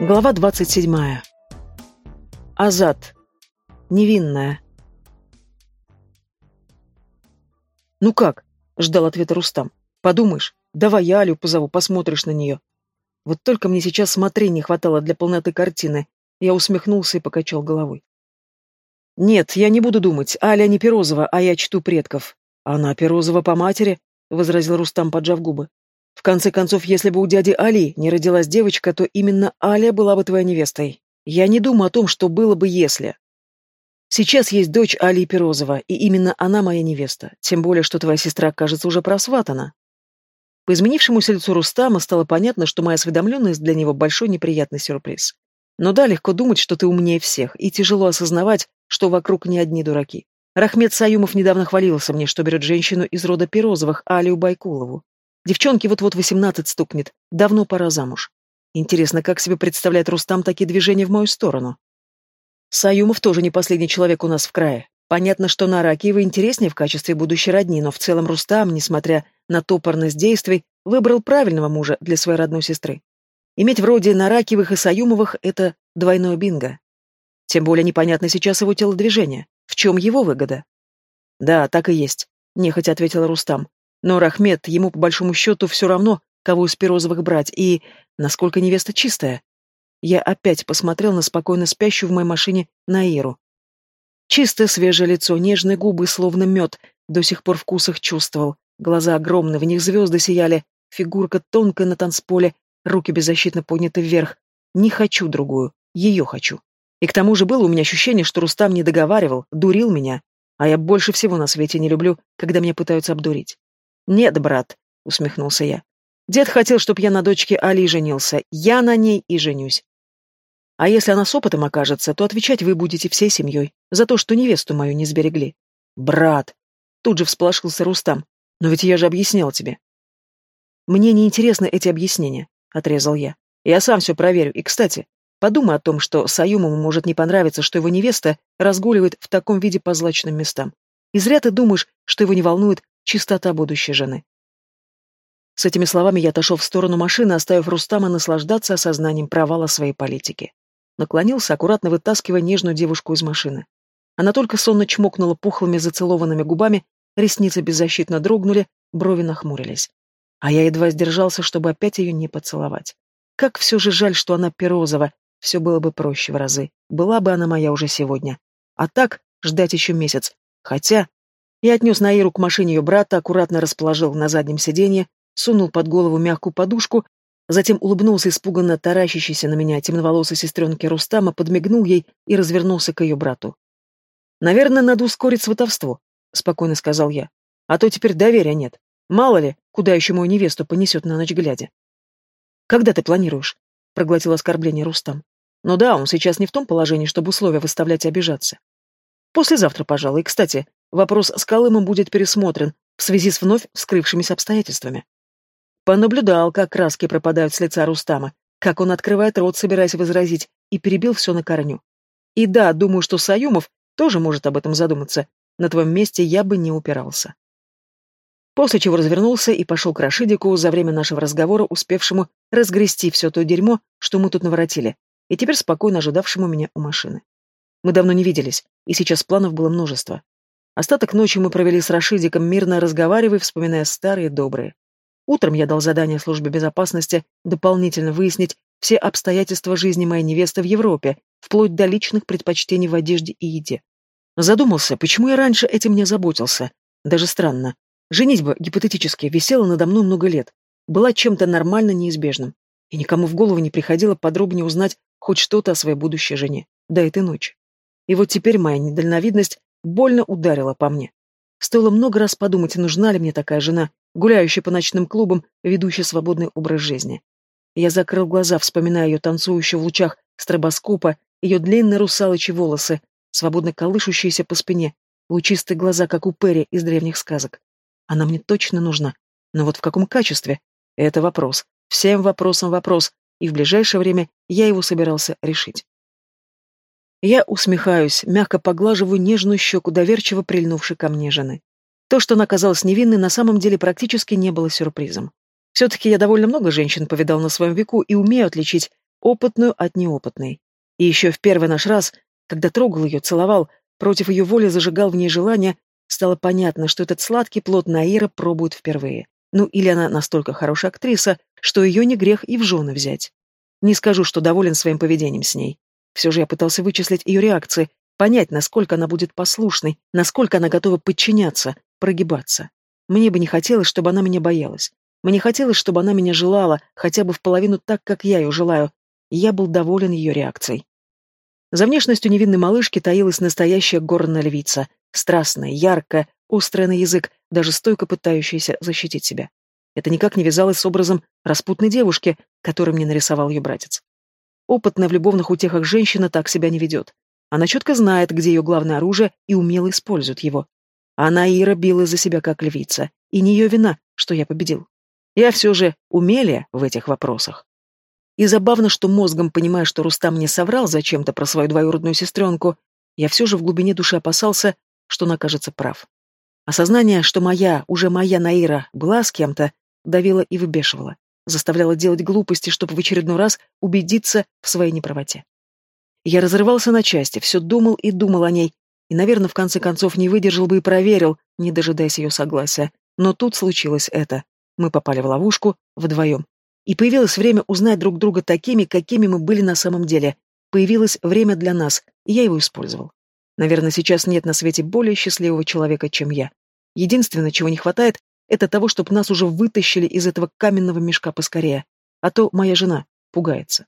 Глава 27. Азат. Невинная. «Ну как?» — ждал ответа Рустам. «Подумаешь, давай я Алю позову, посмотришь на нее». Вот только мне сейчас смотреть не хватало для полноты картины. Я усмехнулся и покачал головой. «Нет, я не буду думать. Аля не Перозова, а я чту предков». «Она Перозова по матери», — возразил Рустам, поджав губы. В конце концов, если бы у дяди Али не родилась девочка, то именно Аля была бы твоей невестой. Я не думаю о том, что было бы если. Сейчас есть дочь Али Перозова, и именно она моя невеста, тем более, что твоя сестра, кажется, уже просватана. По изменившемуся лицу Рустама стало понятно, что моя осведомленность для него большой неприятный сюрприз. Но да, легко думать, что ты умнее всех, и тяжело осознавать, что вокруг не одни дураки. Рахмет Саюмов недавно хвалился мне, что берет женщину из рода Перозовых, Алию Байкулову. Девчонке вот-вот восемнадцать стукнет. Давно пора замуж. Интересно, как себе представляет Рустам такие движения в мою сторону? Саюмов тоже не последний человек у нас в крае. Понятно, что на Ракиева интереснее в качестве будущей родни, но в целом Рустам, несмотря на топорность действий, выбрал правильного мужа для своей родной сестры. Иметь вроде Наракиевых и Саюмовых — это двойное бинго. Тем более непонятно сейчас его телодвижение. В чем его выгода? Да, так и есть, — нехотя ответил Рустам. Но Рахмет, ему по большому счету все равно, кого из Перозовых брать, и насколько невеста чистая. Я опять посмотрел на спокойно спящую в моей машине Наиру. Чистое свежее лицо, нежные губы, словно мед, до сих пор вкус их чувствовал. Глаза огромные, в них звезды сияли, фигурка тонкая на танцполе, руки беззащитно подняты вверх. Не хочу другую, ее хочу. И к тому же было у меня ощущение, что Рустам не договаривал, дурил меня, а я больше всего на свете не люблю, когда меня пытаются обдурить. «Нет, брат», — усмехнулся я. «Дед хотел, чтобы я на дочке Али женился. Я на ней и женюсь. А если она с опытом окажется, то отвечать вы будете всей семьей за то, что невесту мою не сберегли». «Брат!» — тут же всполошился Рустам. «Но ведь я же объяснял тебе». «Мне не интересны эти объяснения», — отрезал я. «Я сам все проверю. И, кстати, подумай о том, что Саюмову может не понравиться, что его невеста разгуливает в таком виде по злачным местам. И зря ты думаешь, что его не волнует чистота будущей жены. С этими словами я отошел в сторону машины, оставив Рустама наслаждаться осознанием провала своей политики. Наклонился, аккуратно вытаскивая нежную девушку из машины. Она только сонно чмокнула пухлыми зацелованными губами, ресницы беззащитно дрогнули, брови нахмурились. А я едва сдержался, чтобы опять ее не поцеловать. Как все же жаль, что она Перозова, все было бы проще в разы. Была бы она моя уже сегодня. А так ждать еще месяц. Хотя я отнес Наиру к машине ее брата, аккуратно расположил на заднем сиденье, сунул под голову мягкую подушку, затем улыбнулся испуганно таращащейся на меня темноволосой сестренке Рустама, подмигнул ей и развернулся к ее брату. «Наверное, надо ускорить сватовство», — спокойно сказал я. «А то теперь доверия нет. Мало ли, куда еще мою невесту понесет на ночь глядя». «Когда ты планируешь?» — проглотил оскорбление Рустам. «Ну да, он сейчас не в том положении, чтобы условия выставлять и обижаться. Послезавтра, пожалуй. Кстати, вопрос с Колымом будет пересмотрен в связи с вновь вскрывшимися обстоятельствами. Понаблюдал, как краски пропадают с лица Рустама, как он открывает рот, собираясь возразить, и перебил все на корню. И да, думаю, что Саюмов тоже может об этом задуматься. На твоем месте я бы не упирался. После чего развернулся и пошел к Рашидику, за время нашего разговора успевшему разгрести все то дерьмо, что мы тут наворотили, и теперь спокойно ожидавшему меня у машины. Мы давно не виделись, и сейчас планов было множество. Остаток ночи мы провели с Рашидиком, мирно разговаривая, вспоминая старые добрые. Утром я дал задание службе безопасности дополнительно выяснить все обстоятельства жизни моей невесты в Европе, вплоть до личных предпочтений в одежде и еде. Задумался, почему я раньше этим не заботился. Даже странно. Женитьба, гипотетически, висела надо мной много лет. Была чем-то нормально неизбежным. И никому в голову не приходило подробнее узнать хоть что-то о своей будущей жене. До этой ночи. И вот теперь моя недальновидность больно ударила по мне. Стоило много раз подумать, нужна ли мне такая жена, гуляющая по ночным клубам, ведущая свободный образ жизни. Я закрыл глаза, вспоминая ее танцующую в лучах стробоскопа, ее длинные русалочьи волосы, свободно колышущиеся по спине, лучистые глаза, как у Перри из древних сказок. Она мне точно нужна. Но вот в каком качестве? Это вопрос. Всем вопросам вопрос, и в ближайшее время я его собирался решить. Я усмехаюсь, мягко поглаживаю нежную щеку доверчиво прильнувшей ко мне жены. То, что она оказалась невинной, на самом деле практически не было сюрпризом. Все-таки я довольно много женщин повидал на своем веку и умею отличить опытную от неопытной. И еще в первый наш раз, когда трогал ее, целовал, против ее воли зажигал в ней желание, стало понятно, что этот сладкий плод Наира пробует впервые. Ну или она настолько хорошая актриса, что ее не грех и в жены взять. Не скажу, что доволен своим поведением с ней. Все же я пытался вычислить ее реакции, понять, насколько она будет послушной, насколько она готова подчиняться, прогибаться. Мне бы не хотелось, чтобы она меня боялась. Мне хотелось, чтобы она меня желала, хотя бы в половину так, как я ее желаю. я был доволен ее реакцией. За внешностью невинной малышки таилась настоящая горная львица, страстная, яркая, острая на язык, даже стойко пытающаяся защитить себя. Это никак не вязалось с образом распутной девушки, который мне нарисовал ее братец. Опытная в любовных утехах женщина так себя не ведет. Она четко знает, где ее главное оружие, и умело использует его. Она Ира била за себя как львица, и не ее вина, что я победил. Я все же умелее в этих вопросах. И забавно, что мозгом, понимая, что Рустам не соврал зачем-то про свою двоюродную сестренку, я все же в глубине души опасался, что он окажется прав. Осознание, что моя, уже моя Наира, была с кем-то, давило и выбешивало, заставляло делать глупости, чтобы в очередной раз убедиться в своей неправоте. Я разрывался на части, все думал и думал о ней, и, наверное, в конце концов не выдержал бы и проверил, не дожидаясь ее согласия. Но тут случилось это. Мы попали в ловушку вдвоем. И появилось время узнать друг друга такими, какими мы были на самом деле. Появилось время для нас, и я его использовал. Наверное, сейчас нет на свете более счастливого человека, чем я. Единственное, чего не хватает, это того, чтобы нас уже вытащили из этого каменного мешка поскорее. А то моя жена пугается.